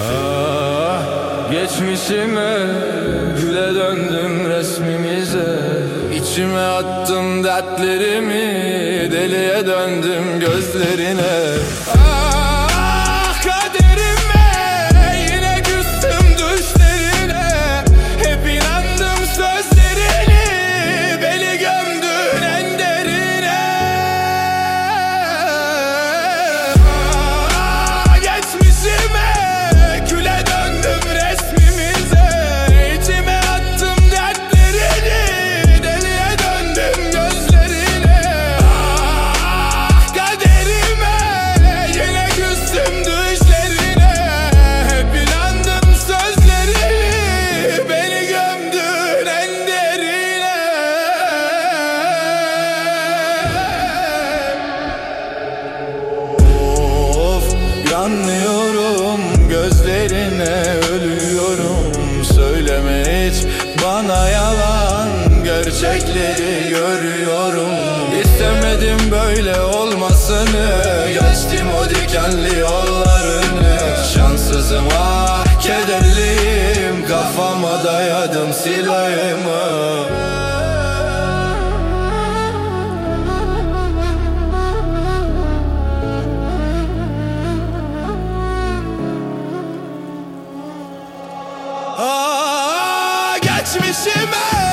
Ah, geçmişime güle döndüm resmimize. İçime attım dertlerimi Deliye döndüm gözlerine. Ah, yanlıyorum gözlerine ölüyorum. Söyleme hiç bana yalan. Gerçekleri görüyorum. İstemedim böyle olmasını. Geçtim o dikenli yollarını. Şanssızım ah kederliyim. Kafama dayadım silahımı Aa, geçmişime.